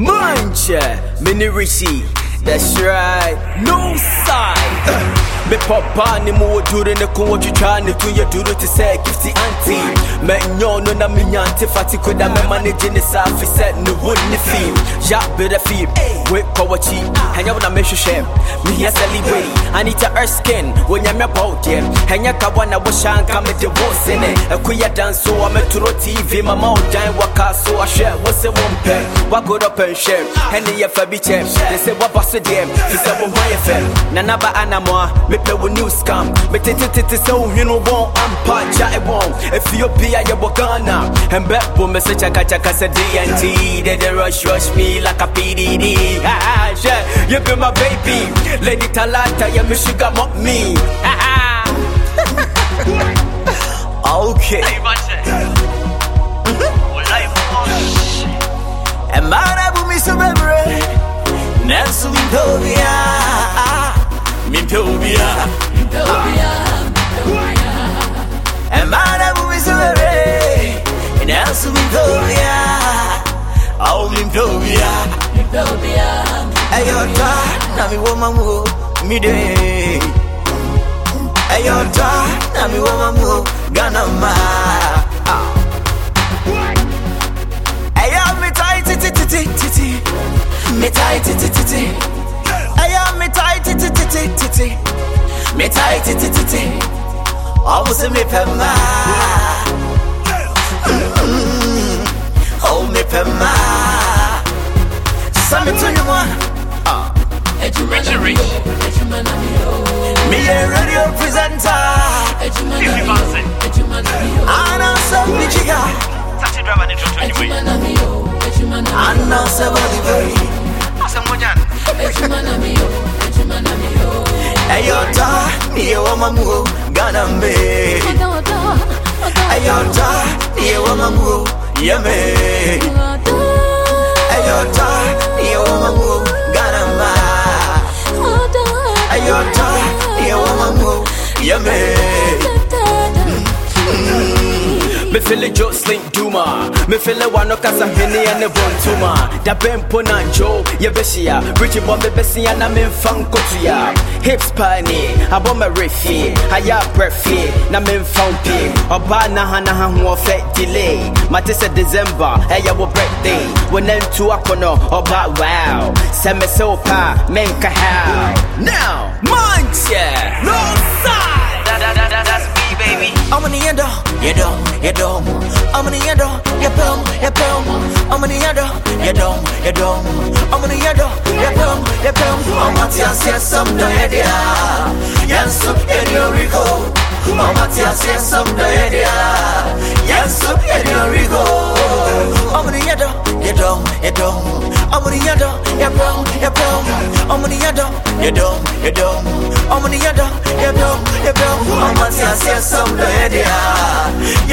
Manche, mini rishi. That's right, no side. Me papa ni mu duru ne kun ko twitwa ne tun ye duru te say gifty auntie. Me nyo no na me nyante fati ko me manage ne sa fi set ne won ne fi. Ja be fi. We ko wachi. Hanya na me hwehwɛ. Me here celebrate. Anita Erskine, when you me about them. Hanya ka wana wo wo sene. Akuya dance so I'm a turo TV mama o dan waka so share wo se won pe. Wa go up and share. Henny ye fa bi chem. They say what boss them. Fi say wo why fm. Na na ba anamwa. Me pe wo new scam. Me te te te te se wo hwenu won ampa e won. Ethiopia wo Ghana. Bet bo me se chaka chaka se DNT. They rush rush me like a PDD. Ha, yeah. You be my baby. Lady Talata, yeah, me. Sugar mop me. Okay. Emana bu mi sobebre Nelsu mi povia Mi povia Emana bu mi sobebre Nelsu mi povia Au Ayo ta na mi woman wo mi de Ayo ta na mi woman wo Ghana ma Ayo mi tight titi titi titi Me tight titi titi Ayo mi tight titi titi titi Me tight titi titi Almost me pema Oh me pema oh, Sami to you one Me a radio presenter. Ana so mi chiga Ana so body very Ayo ta Niye wa mamu Gana me. Ayo ta Niye wa mamu Yeme Ayo ta Niye wa mamu mamu Yeme mm. Me feel it Jocelyn Duma. Me feel it one kasa hene and the bontuma. Da bempo na Joe, ye besia. Richie bomb besia na me fan kotua. Hips pani, abo me refi. Aya brefi, na me fan pi. Oba na ha na ha ho fe delay. Mate se December, ya wo birthday. When then to akono, oba oh, wow. Se me so pa, men ka how. Now, you don't, you don't. I'm on the end, you boom, you boom. I'm on the end, you don't, you don't. I'm on the end, you boom, you boom. I'm at your say some day, dear. Yes, in your Rico. I'm at your say some day, dear. Yes, in your Rico. I'm on the end, you don't, you don't. I'm on the end, you boom, you boom. I'm on the end, you don't, you don't. I'm on the end, you boom, you boom. I'm dear. Yes, in. I'm at your